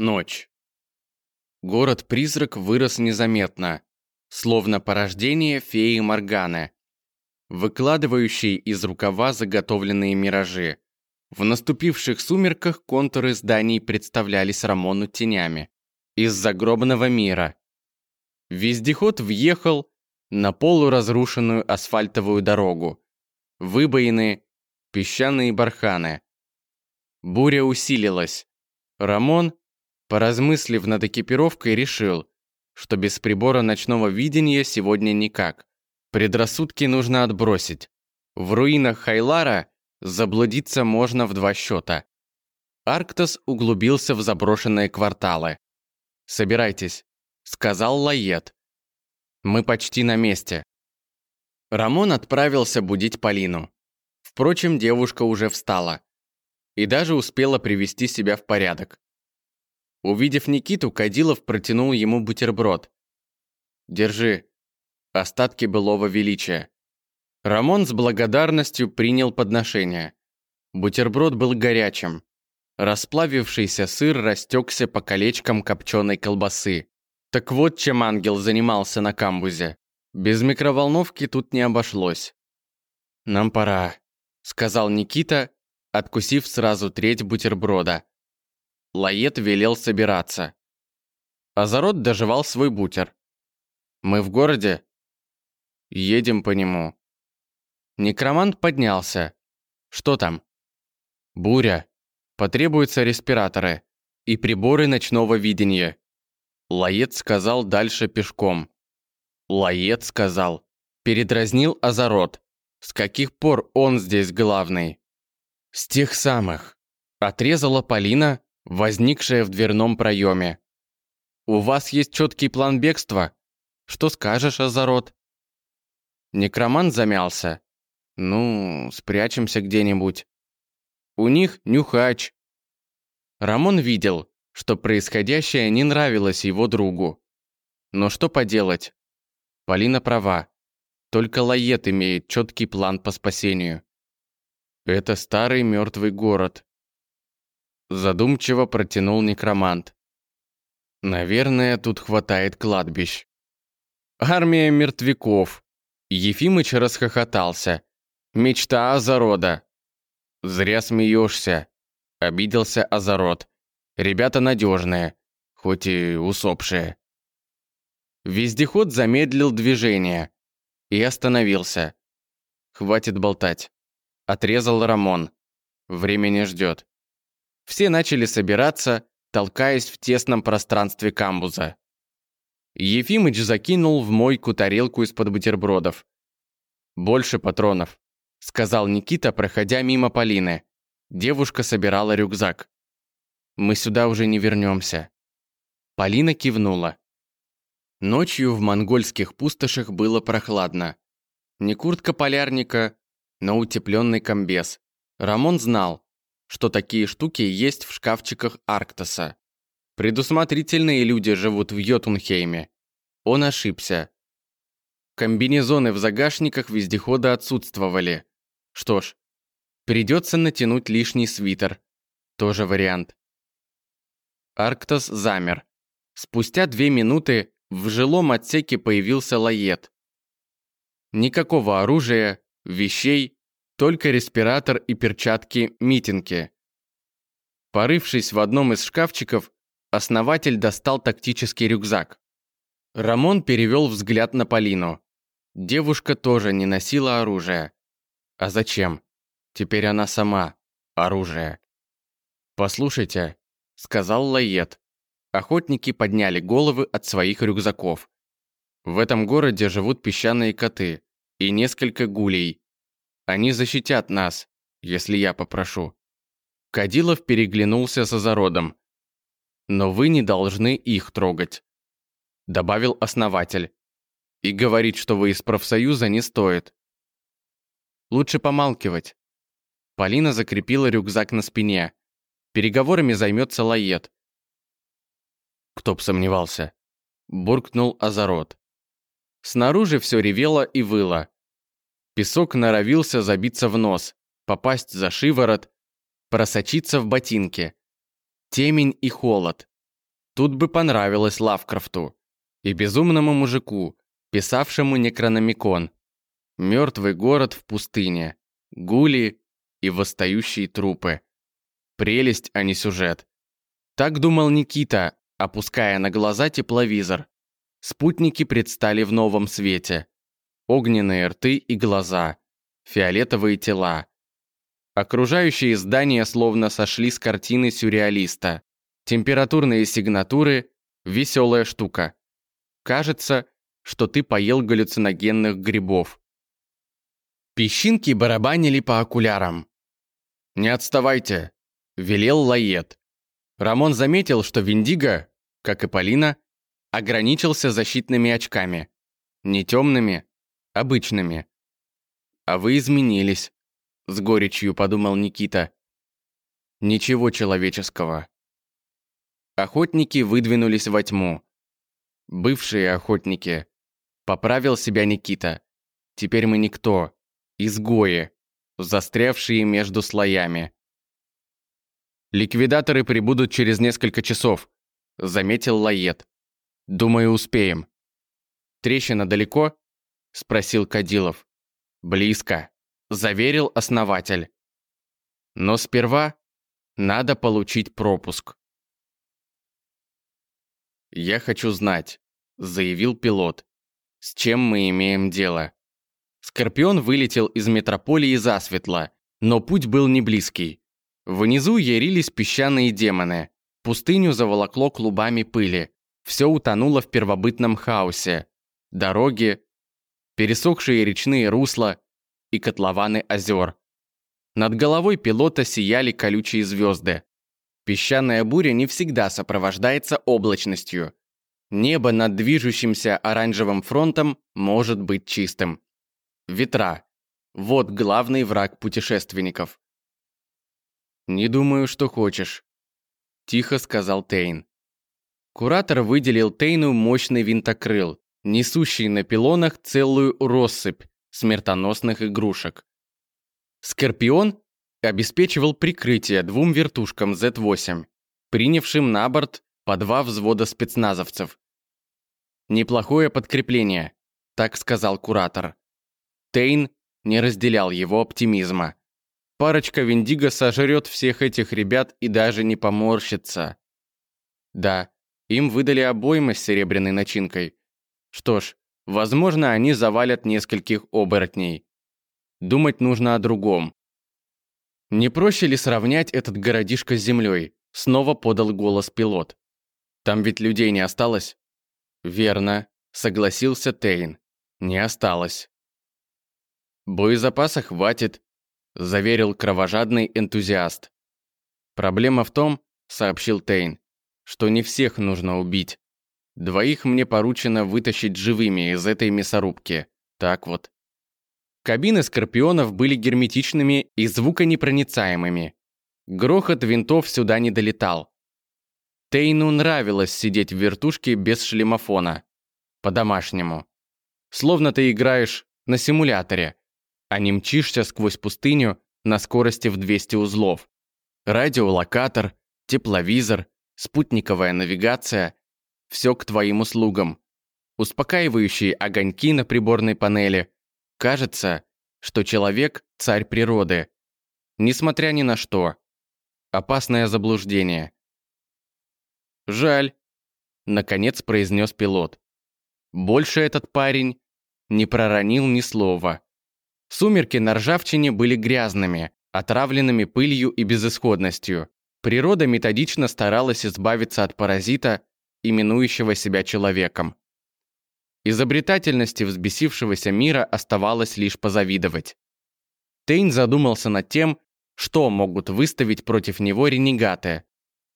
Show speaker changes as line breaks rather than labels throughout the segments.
Ночь. Город-призрак вырос незаметно, словно порождение феи Морганы, выкладывающей из рукава заготовленные миражи. В наступивших сумерках контуры зданий представлялись Рамону тенями. Из загробного мира. Вездеход въехал на полуразрушенную асфальтовую дорогу. Выбоины, песчаные барханы. Буря усилилась. Рамон, Поразмыслив над экипировкой, решил, что без прибора ночного видения сегодня никак. Предрассудки нужно отбросить. В руинах Хайлара заблудиться можно в два счета. Арктос углубился в заброшенные кварталы. «Собирайтесь», — сказал Лает. «Мы почти на месте». Рамон отправился будить Полину. Впрочем, девушка уже встала. И даже успела привести себя в порядок. Увидев Никиту, Кадилов протянул ему бутерброд. «Держи. Остатки былого величия». Рамон с благодарностью принял подношение. Бутерброд был горячим. Расплавившийся сыр растекся по колечкам копченой колбасы. Так вот, чем ангел занимался на камбузе. Без микроволновки тут не обошлось. «Нам пора», — сказал Никита, откусив сразу треть бутерброда. Лает велел собираться. Азарот доживал свой бутер. «Мы в городе?» «Едем по нему». Некромант поднялся. «Что там?» «Буря. Потребуются респираторы и приборы ночного видения». Лает сказал дальше пешком. Лает сказал. Передразнил Азарот. С каких пор он здесь главный? С тех самых. Отрезала Полина, возникшая в дверном проеме. «У вас есть четкий план бегства? Что скажешь, Азарот?» Некроман замялся. «Ну, спрячемся где-нибудь. У них нюхач». Рамон видел, что происходящее не нравилось его другу. Но что поделать? Полина права. Только Лает имеет четкий план по спасению. Это старый мертвый город. Задумчиво протянул некромант. Наверное, тут хватает кладбищ. Армия мертвяков. Ефимыч расхохотался. Мечта Азарода. Зря смеешься. Обиделся Азарод. Ребята надежные, хоть и усопшие. Вездеход замедлил движение и остановился. Хватит болтать. Отрезал Рамон. Время не ждет. Все начали собираться, толкаясь в тесном пространстве камбуза. Ефимыч закинул в мойку тарелку из-под бутербродов. «Больше патронов», — сказал Никита, проходя мимо Полины. Девушка собирала рюкзак. «Мы сюда уже не вернемся». Полина кивнула. Ночью в монгольских пустошах было прохладно. Не куртка полярника, но утепленный комбез. Рамон знал, что такие штуки есть в шкафчиках Арктоса. Предусмотрительные люди живут в Йотунхейме. Он ошибся. Комбинезоны в загашниках вездехода отсутствовали. Что ж, придется натянуть лишний свитер. Тоже вариант. Арктос замер. Спустя две минуты в жилом отсеке появился лает. Никакого оружия, вещей только респиратор и перчатки-митинги. Порывшись в одном из шкафчиков, основатель достал тактический рюкзак. Рамон перевел взгляд на Полину. Девушка тоже не носила оружие. А зачем? Теперь она сама. Оружие. «Послушайте», — сказал Лает. Охотники подняли головы от своих рюкзаков. В этом городе живут песчаные коты и несколько гулей. Они защитят нас, если я попрошу». Кадилов переглянулся с Азародом. «Но вы не должны их трогать», — добавил основатель. «И говорить, что вы из профсоюза, не стоит». «Лучше помалкивать». Полина закрепила рюкзак на спине. Переговорами займется Лает. Кто б сомневался. Буркнул Азарот. Снаружи все ревело и выло. Песок норовился забиться в нос, попасть за шиворот, просочиться в ботинки. Темень и холод. Тут бы понравилось Лавкрафту и безумному мужику, писавшему Некрономикон. Мертвый город в пустыне, гули и восстающие трупы. Прелесть, а не сюжет. Так думал Никита, опуская на глаза тепловизор. Спутники предстали в новом свете. Огненные рты и глаза, фиолетовые тела. Окружающие здания словно сошли с картины сюрреалиста. Температурные сигнатуры – веселая штука. Кажется, что ты поел галлюциногенных грибов. Песчинки барабанили по окулярам. «Не отставайте», – велел Лает. Рамон заметил, что Виндиго, как и Полина, ограничился защитными очками. Не темными, обычными. «А вы изменились», — с горечью подумал Никита. «Ничего человеческого». Охотники выдвинулись во тьму. Бывшие охотники. Поправил себя Никита. Теперь мы никто. Изгои, застрявшие между слоями. «Ликвидаторы прибудут через несколько часов», — заметил Лает. «Думаю, успеем». «Трещина далеко?» — спросил Кадилов. «Близко», — заверил основатель. «Но сперва надо получить пропуск». «Я хочу знать», — заявил пилот, — «с чем мы имеем дело». Скорпион вылетел из метрополии засветло, но путь был не близкий. Внизу ярились песчаные демоны. Пустыню заволокло клубами пыли. Все утонуло в первобытном хаосе. Дороги, пересохшие речные русла и котлованы озер. Над головой пилота сияли колючие звезды. Песчаная буря не всегда сопровождается облачностью. Небо над движущимся оранжевым фронтом может быть чистым. Ветра. Вот главный враг путешественников. «Не думаю, что хочешь», – тихо сказал Тейн. Куратор выделил Тейну мощный винтокрыл, несущий на пилонах целую россыпь смертоносных игрушек. Скорпион обеспечивал прикрытие двум вертушкам Z-8, принявшим на борт по два взвода спецназовцев. «Неплохое подкрепление», – так сказал куратор. Тейн не разделял его оптимизма. Парочка Виндиго сожрет всех этих ребят и даже не поморщится. Да, им выдали обоймы с серебряной начинкой. Что ж, возможно, они завалят нескольких оборотней. Думать нужно о другом. Не проще ли сравнять этот городишко с землей? Снова подал голос пилот. Там ведь людей не осталось? Верно, согласился Тейн. Не осталось. Боезапаса хватит, заверил кровожадный энтузиаст. Проблема в том, сообщил Тейн, что не всех нужно убить. Двоих мне поручено вытащить живыми из этой мясорубки. Так вот. Кабины скорпионов были герметичными и звуконепроницаемыми. Грохот винтов сюда не долетал. Тейну нравилось сидеть в вертушке без шлемофона. По-домашнему. Словно ты играешь на симуляторе, а не мчишься сквозь пустыню на скорости в 200 узлов. Радиолокатор, тепловизор, спутниковая навигация – все к твоим услугам. Успокаивающие огоньки на приборной панели. Кажется, что человек – царь природы. Несмотря ни на что. Опасное заблуждение. «Жаль», – наконец произнес пилот. Больше этот парень не проронил ни слова. Сумерки на ржавчине были грязными, отравленными пылью и безысходностью. Природа методично старалась избавиться от паразита, именующего себя человеком. Изобретательности взбесившегося мира оставалось лишь позавидовать. Тейн задумался над тем, что могут выставить против него ренегаты.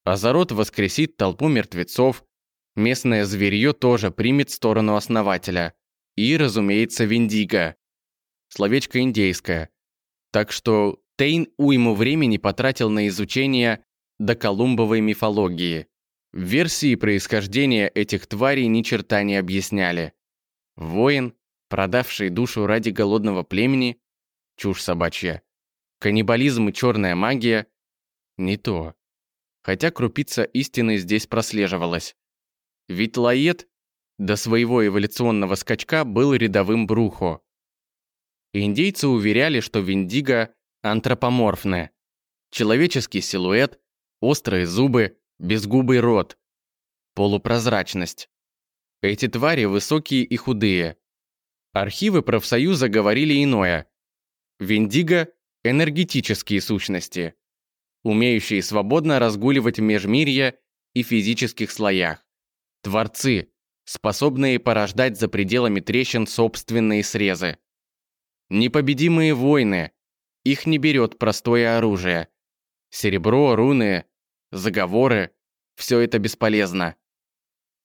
Азарот воскресит толпу мертвецов, местное зверье тоже примет сторону основателя. И, разумеется, Виндиго. Словечко индейское. Так что Тейн уйму времени потратил на изучение до колумбовой мифологии. Версии происхождения этих тварей ни черта не объясняли. Воин, продавший душу ради голодного племени, чушь собачья. Каннибализм и черная магия – не то. хотя крупица истины здесь прослеживалась. Ведь Лаед до своего эволюционного скачка был рядовым брухо. Индейцы уверяли, что виндиго антропоморфны. Человеческий силуэт, острые зубы, безгубый рот, полупрозрачность. Эти твари высокие и худые. Архивы профсоюза говорили иное. Виндиго – энергетические сущности, умеющие свободно разгуливать в межмирье и физических слоях. Творцы, способные порождать за пределами трещин собственные срезы. Непобедимые войны. Их не берет простое оружие. Серебро, руны, заговоры – все это бесполезно.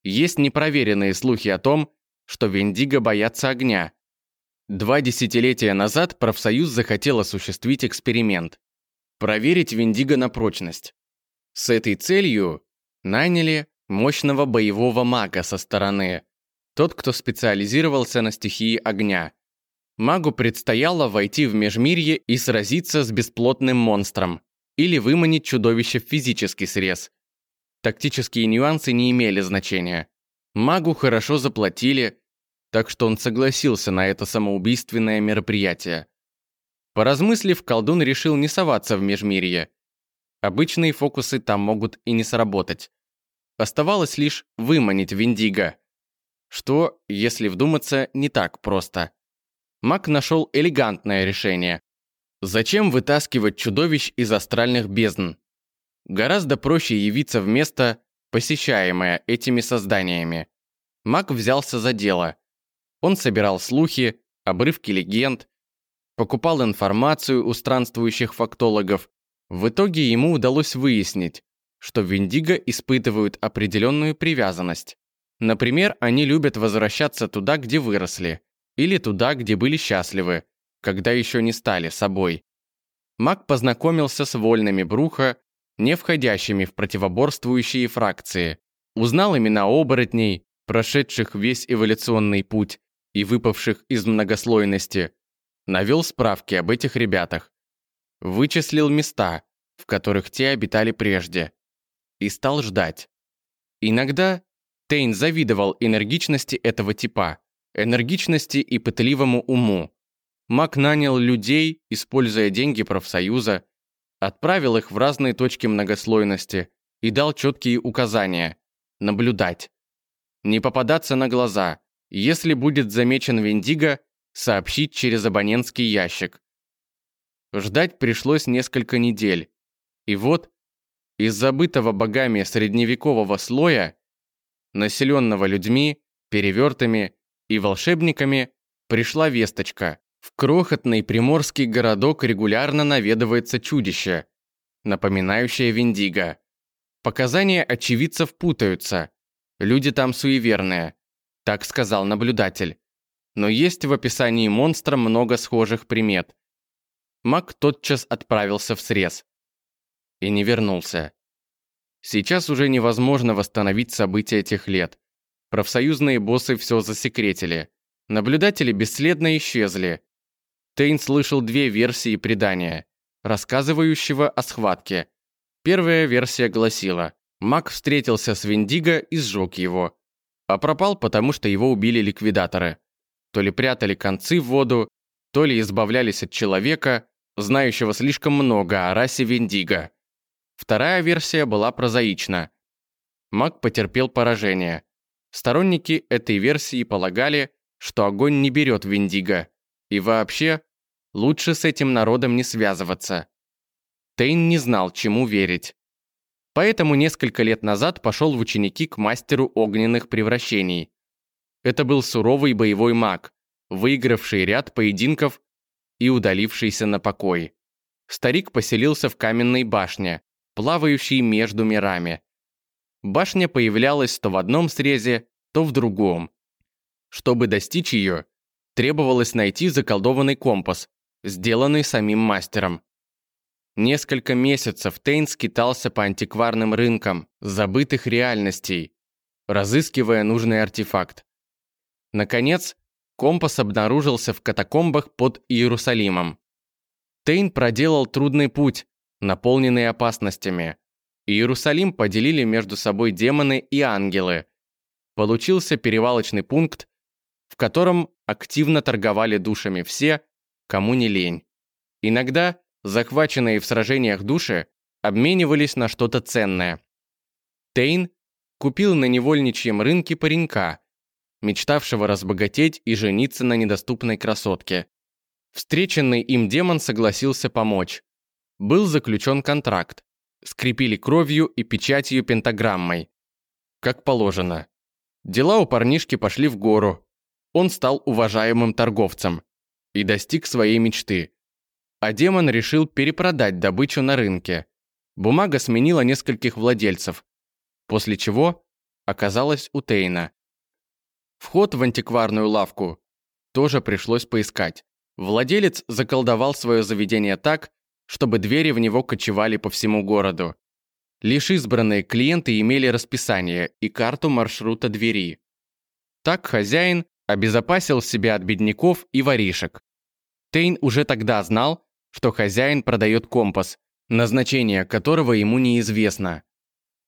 Есть непроверенные слухи о том, что Вендиго боятся огня. Два десятилетия назад профсоюз захотел осуществить эксперимент. Проверить Вендиго на прочность. С этой целью наняли мощного боевого мага со стороны. Тот, кто специализировался на стихии огня. Магу предстояло войти в Межмирье и сразиться с бесплотным монстром, или выманить чудовище в физический срез. Тактические нюансы не имели значения. Магу хорошо заплатили, так что он согласился на это самоубийственное мероприятие. Поразмыслив, колдун решил не соваться в Межмирье. Обычные фокусы там могут и не сработать. Оставалось лишь выманить Виндиго. Что, если вдуматься, не так просто. Маг нашел элегантное решение. Зачем вытаскивать чудовищ из астральных бездн? Гораздо проще явиться в место, посещаемое этими созданиями. Маг взялся за дело. Он собирал слухи, обрывки легенд, покупал информацию у странствующих фактологов. В итоге ему удалось выяснить, что Виндиго испытывают определенную привязанность. Например, они любят возвращаться туда, где выросли, или туда, где были счастливы, когда еще не стали собой. Маг познакомился с вольными Бруха, не входящими в противоборствующие фракции, узнал имена оборотней, прошедших весь эволюционный путь и выпавших из многослойности, навел справки об этих ребятах, вычислил места, в которых те обитали прежде, и стал ждать. Иногда Тейн завидовал энергичности этого типа, энергичности и пытливому уму, Мак нанял людей, используя деньги профсоюза, отправил их в разные точки многослойности и дал четкие указания – наблюдать. Не попадаться на глаза. Если будет замечен Виндиго, сообщить через абонентский ящик. Ждать пришлось несколько недель. И вот, из забытого богами средневекового слоя, населенного людьми, перевертами и волшебниками, пришла весточка. В крохотный приморский городок регулярно наведывается чудище, напоминающее Виндиго. Показания очевидцев путаются. Люди там суеверные, так сказал наблюдатель. Но есть в описании монстра много схожих примет. Мак тотчас отправился в срез. И не вернулся. Сейчас уже невозможно восстановить события тех лет. Профсоюзные боссы все засекретили. Наблюдатели бесследно исчезли. Тейн слышал две версии предания, рассказывающего о схватке. Первая версия гласила, маг встретился с Виндиго и сжег его, а пропал потому, что его убили ликвидаторы. То ли прятали концы в воду, то ли избавлялись от человека, знающего слишком много о расе Виндиго. Вторая версия была прозаична. Маг потерпел поражение. Сторонники этой версии полагали, что огонь не берет Виндиго. И вообще, Лучше с этим народом не связываться. Тейн не знал, чему верить. Поэтому несколько лет назад пошел в ученики к мастеру огненных превращений. Это был суровый боевой маг, выигравший ряд поединков и удалившийся на покой. Старик поселился в каменной башне, плавающей между мирами. Башня появлялась то в одном срезе, то в другом. Чтобы достичь ее, требовалось найти заколдованный компас, сделанный самим мастером. Несколько месяцев Тейн скитался по антикварным рынкам забытых реальностей, разыскивая нужный артефакт. Наконец, компас обнаружился в катакомбах под Иерусалимом. Тейн проделал трудный путь, наполненный опасностями, Иерусалим поделили между собой демоны и ангелы. Получился перевалочный пункт, в котором активно торговали душами все, кому не лень. Иногда захваченные в сражениях души обменивались на что-то ценное. Тейн купил на невольничьем рынке паренька, мечтавшего разбогатеть и жениться на недоступной красотке. Встреченный им демон согласился помочь. Был заключен контракт. Скрепили кровью и печатью пентаграммой. Как положено. Дела у парнишки пошли в гору. Он стал уважаемым торговцем и достиг своей мечты. А демон решил перепродать добычу на рынке. Бумага сменила нескольких владельцев, после чего оказалась у Тейна. Вход в антикварную лавку тоже пришлось поискать. Владелец заколдовал свое заведение так, чтобы двери в него кочевали по всему городу. Лишь избранные клиенты имели расписание и карту маршрута двери. Так хозяин обезопасил себя от бедняков и воришек. Тейн уже тогда знал, что хозяин продает компас, назначение которого ему неизвестно.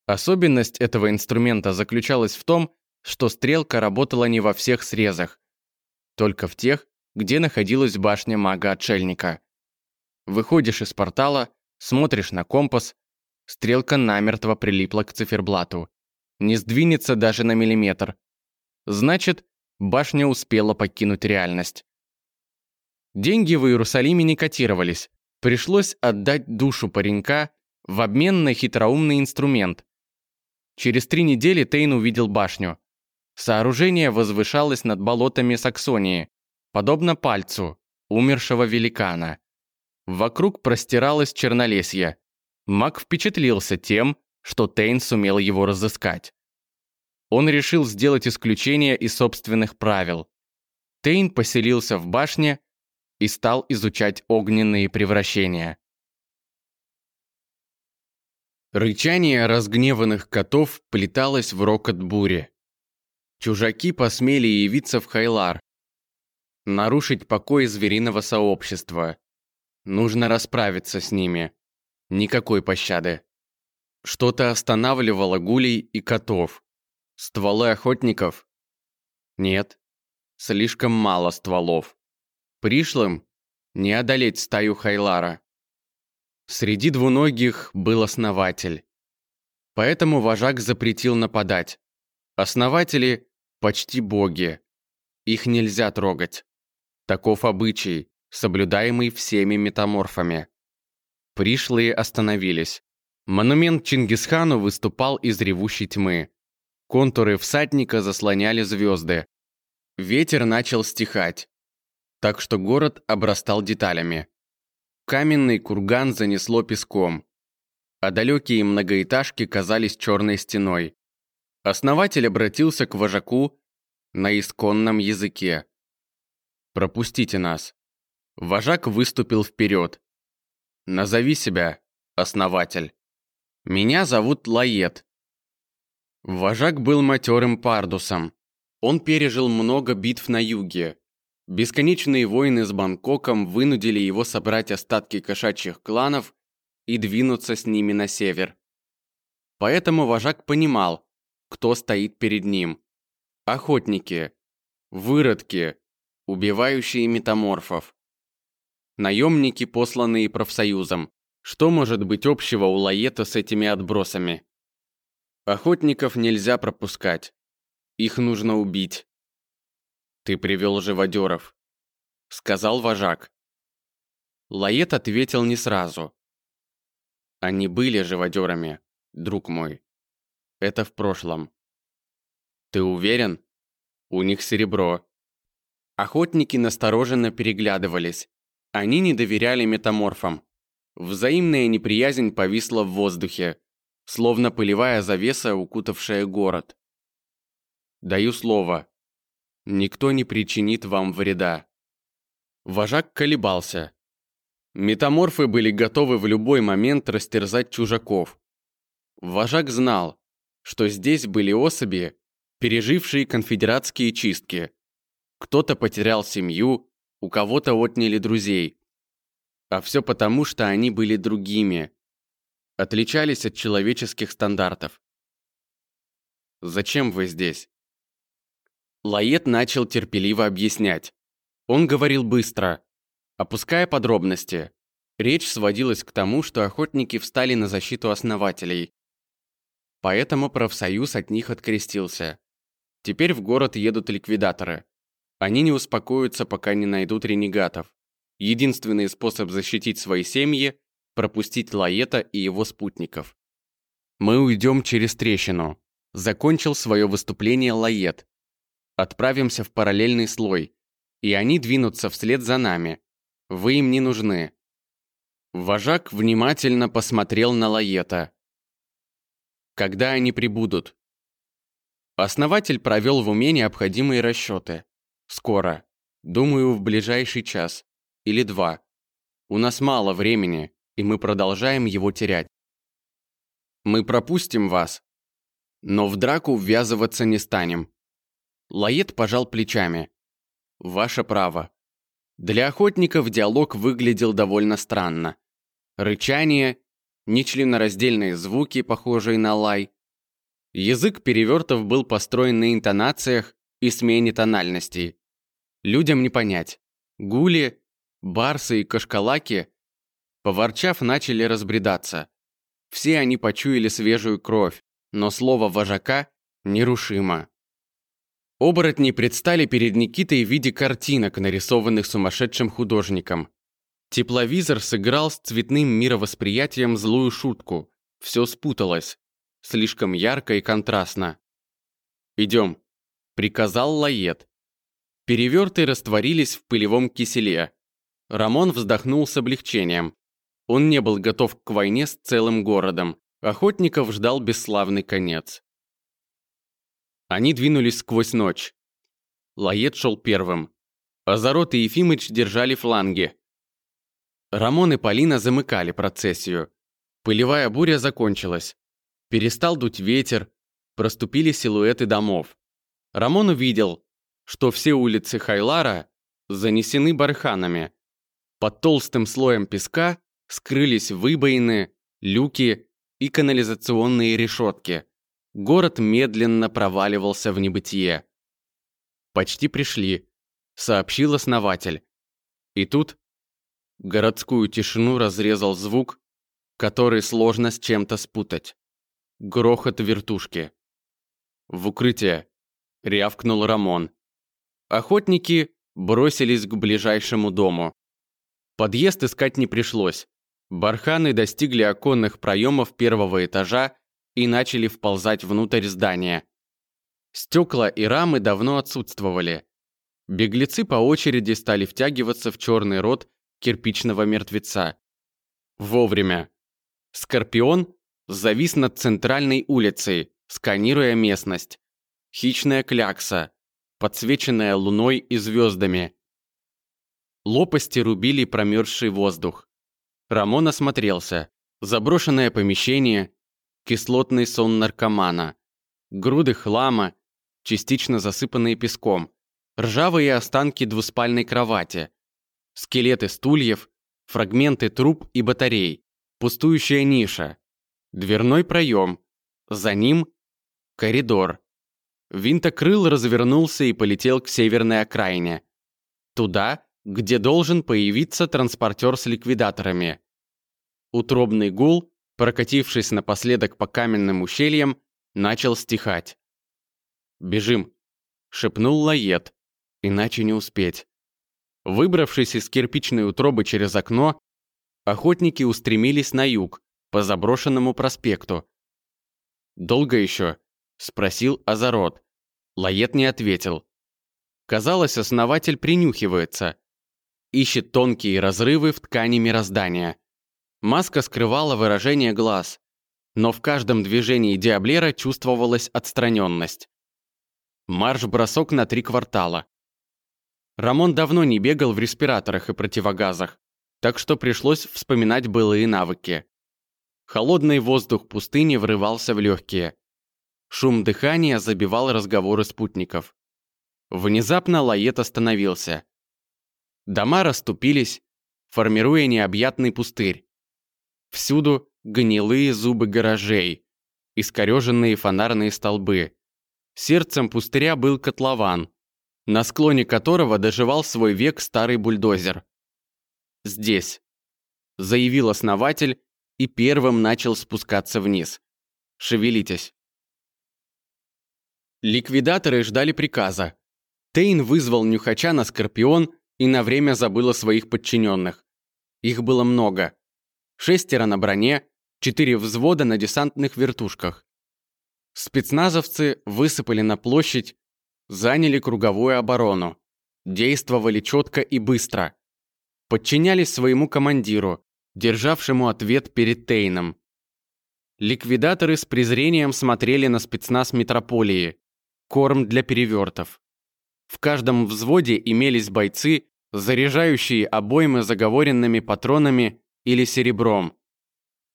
Особенность этого инструмента заключалась в том, что стрелка работала не во всех срезах, только в тех, где находилась башня мага-отшельника. Выходишь из портала, смотришь на компас, стрелка намертво прилипла к циферблату. Не сдвинется даже на миллиметр. Значит, башня успела покинуть реальность. Деньги в Иерусалиме не котировались. Пришлось отдать душу паренька в обмен на хитроумный инструмент. Через три недели Тейн увидел башню. Сооружение возвышалось над болотами Саксонии, подобно пальцу умершего великана. Вокруг простиралось чернолесье. Маг впечатлился тем, что Тейн сумел его разыскать. Он решил сделать исключение из собственных правил. Тейн поселился в башне и стал изучать огненные превращения. Рычание разгневанных котов плеталось в рокот бури. Чужаки посмели явиться в Хайлар. Нарушить покой звериного сообщества. Нужно расправиться с ними. Никакой пощады. Что-то останавливало гулей и котов. Стволы охотников? Нет. Слишком мало стволов. Пришлым не одолеть стаю Хайлара. Среди двуногих был основатель. Поэтому вожак запретил нападать. Основатели – почти боги. Их нельзя трогать. Таков обычай, соблюдаемый всеми метаморфами. Пришлые остановились. Монумент Чингисхану выступал из ревущей тьмы. Контуры всадника заслоняли звезды. Ветер начал стихать так что город обрастал деталями. Каменный курган занесло песком, а далекие многоэтажки казались черной стеной. Основатель обратился к вожаку на исконном языке. «Пропустите нас». Вожак выступил вперед. «Назови себя, основатель». «Меня зовут Лает». Вожак был матерым пардусом. Он пережил много битв на юге, Бесконечные войны с Бангкоком вынудили его собрать остатки кошачьих кланов и двинуться с ними на север. Поэтому вожак понимал, кто стоит перед ним. Охотники, выродки, убивающие метаморфов. Наемники, посланные профсоюзом. Что может быть общего у Лаета с этими отбросами? Охотников нельзя пропускать. Их нужно убить. «Ты привел живодеров», — сказал вожак. Лает ответил не сразу. «Они были живодерами, друг мой. Это в прошлом». «Ты уверен? У них серебро». Охотники настороженно переглядывались. Они не доверяли метаморфам. Взаимная неприязнь повисла в воздухе, словно пылевая завеса, укутавшая город. «Даю слово», Никто не причинит вам вреда. Вожак колебался. Метаморфы были готовы в любой момент растерзать чужаков. Вожак знал, что здесь были особи, пережившие конфедератские чистки. Кто-то потерял семью, у кого-то отняли друзей. А все потому, что они были другими. отличались от человеческих стандартов. «Зачем вы здесь?» Лает начал терпеливо объяснять. Он говорил быстро, опуская подробности. Речь сводилась к тому, что охотники встали на защиту основателей. Поэтому профсоюз от них открестился. Теперь в город едут ликвидаторы. Они не успокоятся, пока не найдут ренегатов. Единственный способ защитить свои семьи – пропустить Лаета и его спутников. «Мы уйдем через трещину», – закончил свое выступление Лает. «Отправимся в параллельный слой, и они двинутся вслед за нами. Вы им не нужны». Вожак внимательно посмотрел на Лаета. «Когда они прибудут?» Основатель провел в уме необходимые расчеты. Скоро. Думаю, в ближайший час. Или два. У нас мало времени, и мы продолжаем его терять. Мы пропустим вас, но в драку ввязываться не станем. Лает пожал плечами. Ваше право. Для охотников диалог выглядел довольно странно. Рычание, нечленораздельные звуки, похожие на лай. Язык перевертов был построен на интонациях и смене тональностей. Людям не понять. Гули, барсы и кашкалаки, поворчав, начали разбредаться. Все они почуяли свежую кровь, но слово вожака нерушимо. Оборотни предстали перед Никитой в виде картинок, нарисованных сумасшедшим художником. Тепловизор сыграл с цветным мировосприятием злую шутку. Все спуталось. Слишком ярко и контрастно. «Идем», — приказал Лает. Переверты растворились в пылевом киселе. Рамон вздохнул с облегчением. Он не был готов к войне с целым городом. Охотников ждал бесславный конец. Они двинулись сквозь ночь. Лает шел первым. Азарот и Ефимыч держали фланги. Рамон и Полина замыкали процессию. Пылевая буря закончилась. Перестал дуть ветер, проступили силуэты домов. Рамон увидел, что все улицы Хайлара занесены барханами. Под толстым слоем песка скрылись выбоины, люки и канализационные решетки. Город медленно проваливался в небытие. «Почти пришли», — сообщил основатель. И тут городскую тишину разрезал звук, который сложно с чем-то спутать. Грохот вертушки. «В укрытие!» — рявкнул Рамон. Охотники бросились к ближайшему дому. Подъезд искать не пришлось. Барханы достигли оконных проемов первого этажа и начали вползать внутрь здания. Стекла и рамы давно отсутствовали. Беглецы по очереди стали втягиваться в черный рот кирпичного мертвеца. Вовремя. Скорпион завис над центральной улицей, сканируя местность. Хищная клякса подсвеченная луной и звездами. Лопасти рубили промерзший воздух. Рамон осмотрелся. Заброшенное помещение, кислотный сон наркомана, груды хлама, частично засыпанные песком, ржавые останки двуспальной кровати, скелеты стульев, фрагменты труб и батарей, пустующая ниша, дверной проем, за ним коридор. Винтокрыл развернулся и полетел к северной окраине. Туда, где должен появиться транспортер с ликвидаторами. Утробный гул, прокатившись напоследок по каменным ущельям, начал стихать. «Бежим!» — шепнул Лает, иначе не успеть. Выбравшись из кирпичной утробы через окно, охотники устремились на юг, по заброшенному проспекту. «Долго еще?» Спросил Азарот. Лает не ответил. Казалось, основатель принюхивается. Ищет тонкие разрывы в ткани мироздания. Маска скрывала выражение глаз, но в каждом движении Диаблера чувствовалась отстраненность. Марш-бросок на три квартала. Рамон давно не бегал в респираторах и противогазах, так что пришлось вспоминать былые навыки. Холодный воздух пустыни врывался в легкие. Шум дыхания забивал разговоры спутников. Внезапно Лает остановился. Дома расступились, формируя необъятный пустырь. Всюду гнилые зубы гаражей, искореженные фонарные столбы. Сердцем пустыря был котлован, на склоне которого доживал свой век старый бульдозер. «Здесь», — заявил основатель и первым начал спускаться вниз. «Шевелитесь». Ликвидаторы ждали приказа. Тейн вызвал нюхача на Скорпион и на время забыл о своих подчиненных. Их было много. Шестеро на броне, четыре взвода на десантных вертушках. Спецназовцы высыпали на площадь, заняли круговую оборону. Действовали четко и быстро. Подчинялись своему командиру, державшему ответ перед Тейном. Ликвидаторы с презрением смотрели на спецназ метрополии. Корм для перевертов. В каждом взводе имелись бойцы, заряжающие обоймы заговоренными патронами или серебром.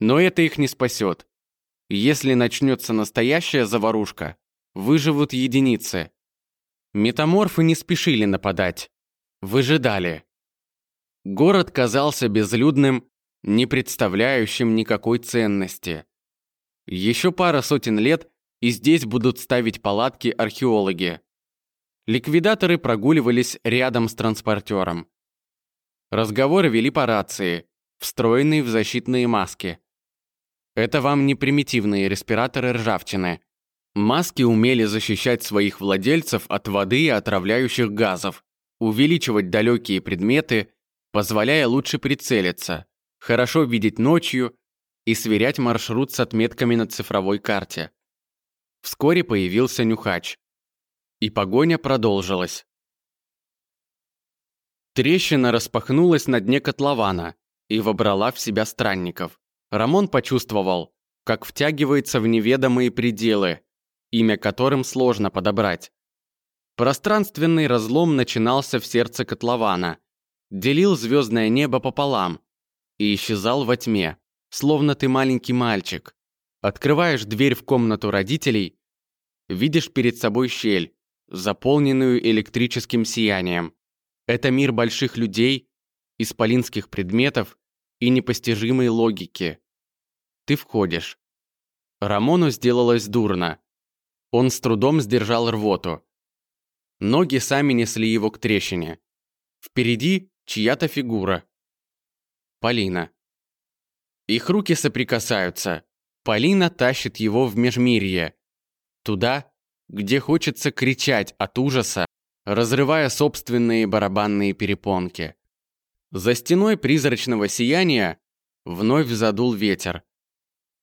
Но это их не спасет. Если начнется настоящая заварушка, выживут единицы. Метаморфы не спешили нападать. Выжидали. Город казался безлюдным, не представляющим никакой ценности. Еще пара сотен лет, и здесь будут ставить палатки археологи. Ликвидаторы прогуливались рядом с транспортером. Разговоры вели по рации, встроенные в защитные маски. Это вам не примитивные респираторы ржавчины. Маски умели защищать своих владельцев от воды и отравляющих газов, увеличивать далекие предметы, позволяя лучше прицелиться, хорошо видеть ночью и сверять маршрут с отметками на цифровой карте. Вскоре появился нюхач. И погоня продолжилась. Трещина распахнулась на дне котлована и вобрала в себя странников. Рамон почувствовал, как втягивается в неведомые пределы, имя которым сложно подобрать. Пространственный разлом начинался в сердце котлована, делил звездное небо пополам и исчезал во тьме, словно ты маленький мальчик. Открываешь дверь в комнату родителей, видишь перед собой щель, заполненную электрическим сиянием. Это мир больших людей, исполинских предметов и непостижимой логики. Ты входишь. Рамону сделалось дурно. Он с трудом сдержал рвоту. Ноги сами несли его к трещине. Впереди чья-то фигура. Полина. Их руки соприкасаются. Полина тащит его в межмирье. Туда, где хочется кричать от ужаса, разрывая собственные барабанные перепонки. За стеной призрачного сияния вновь задул ветер.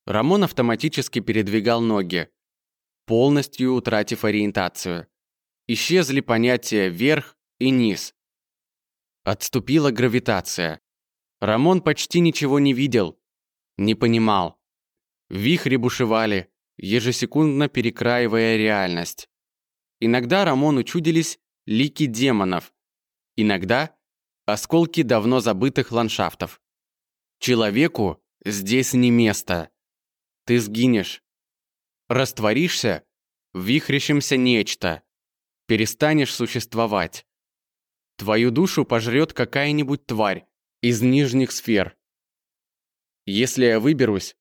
Рамон автоматически передвигал ноги, полностью утратив ориентацию. Исчезли понятия «верх» и «низ». Отступила гравитация. Рамон почти ничего не видел, не понимал. Вихри бушевали, ежесекундно перекраивая реальность. Иногда Рамону чудились лики демонов, иногда осколки давно забытых ландшафтов. Человеку здесь не место. Ты сгинешь. Растворишься, вихрящимся нечто. Перестанешь существовать. Твою душу пожрет какая-нибудь тварь из нижних сфер. Если я выберусь,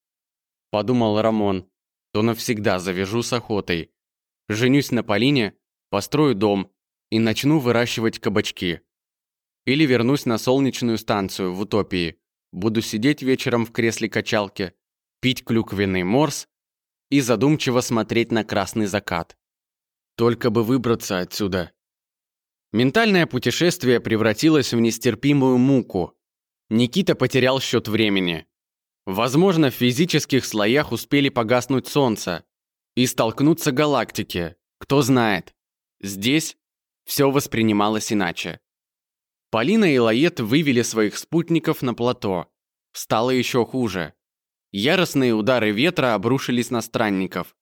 подумал Рамон, то навсегда завяжу с охотой. Женюсь на Полине, построю дом и начну выращивать кабачки. Или вернусь на солнечную станцию в утопии. Буду сидеть вечером в кресле качалки, пить клюквенный морс и задумчиво смотреть на красный закат. Только бы выбраться отсюда. Ментальное путешествие превратилось в нестерпимую муку. Никита потерял счет времени. Возможно, в физических слоях успели погаснуть Солнце и столкнуться галактики. Кто знает. Здесь все воспринималось иначе. Полина и Лает вывели своих спутников на плато. Стало еще хуже. Яростные удары ветра обрушились на странников.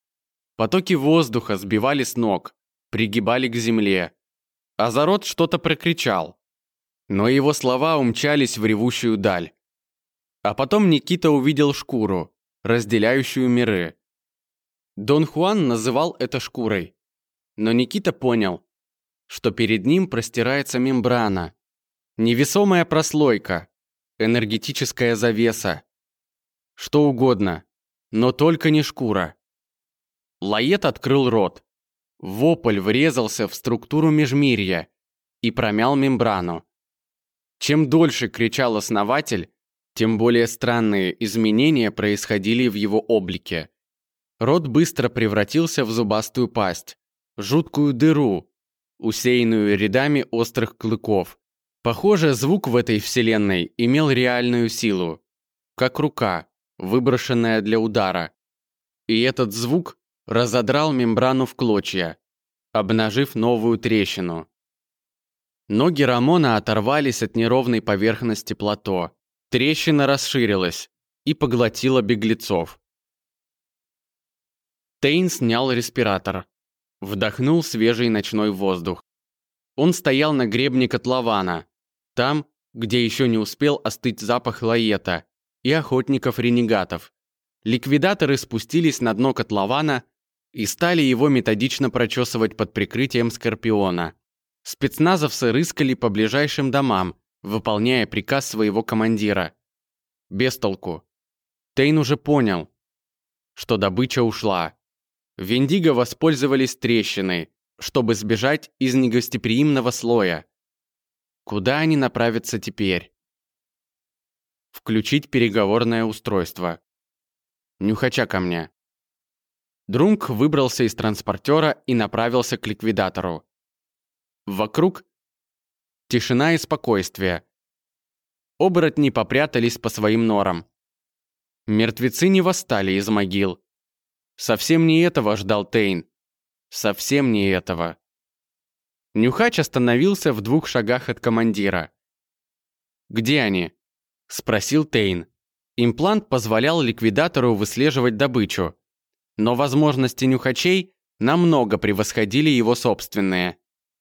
Потоки воздуха сбивали с ног, пригибали к земле. Азарот что-то прокричал. Но его слова умчались в ревущую даль. А потом Никита увидел шкуру, разделяющую миры. Дон Хуан называл это шкурой. Но Никита понял, что перед ним простирается мембрана, невесомая прослойка, энергетическая завеса. Что угодно, но только не шкура. Лает открыл рот. Вопль врезался в структуру межмирья и промял мембрану. Чем дольше кричал основатель, тем более странные изменения происходили в его облике. Рот быстро превратился в зубастую пасть, жуткую дыру, усеянную рядами острых клыков. Похоже, звук в этой вселенной имел реальную силу, как рука, выброшенная для удара. И этот звук разодрал мембрану в клочья, обнажив новую трещину. Ноги Рамона оторвались от неровной поверхности плато. Трещина расширилась и поглотила беглецов. Тейн снял респиратор. Вдохнул свежий ночной воздух. Он стоял на гребне котлована, там, где еще не успел остыть запах лаета и охотников-ренегатов. Ликвидаторы спустились на дно котлована и стали его методично прочесывать под прикрытием Скорпиона. Спецназовцы рыскали по ближайшим домам, выполняя приказ своего командира. Без толку. Тейн уже понял, что добыча ушла. Вендиго воспользовались трещиной, чтобы сбежать из негостеприимного слоя. Куда они направятся теперь? Включить переговорное устройство. Нюхача ко мне. Друнг выбрался из транспортера и направился к ликвидатору. Вокруг тишина и спокойствие. Оборотни попрятались по своим норам. Мертвецы не восстали из могил. Совсем не этого ждал Тейн. Совсем не этого. Нюхач остановился в двух шагах от командира. «Где они?» – спросил Тейн. Имплант позволял ликвидатору выслеживать добычу, но возможности нюхачей намного превосходили его собственные.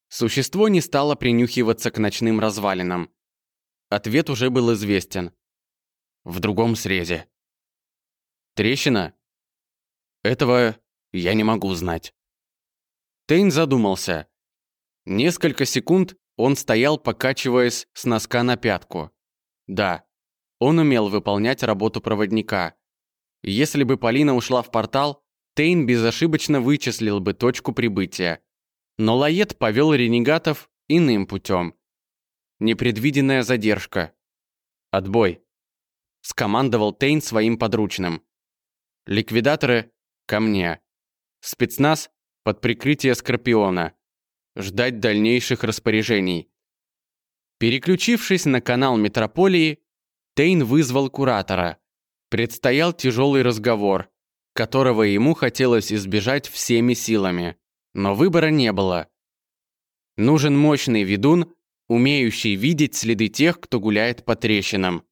Существо не стало принюхиваться к ночным развалинам. Ответ уже был известен. В другом срезе. Трещина? Этого я не могу знать. Тейн задумался. Несколько секунд он стоял, покачиваясь с носка на пятку. Да, он умел выполнять работу проводника. Если бы Полина ушла в портал, Тейн безошибочно вычислил бы точку прибытия. Но Лает повел ренегатов иным путем. Непредвиденная задержка. Отбой. Скомандовал Тейн своим подручным. Ликвидаторы ко мне. Спецназ под прикрытие Скорпиона. Ждать дальнейших распоряжений. Переключившись на канал Метрополии, Тейн вызвал куратора. Предстоял тяжелый разговор, которого ему хотелось избежать всеми силами. Но выбора не было. Нужен мощный ведун, умеющий видеть следы тех, кто гуляет по трещинам.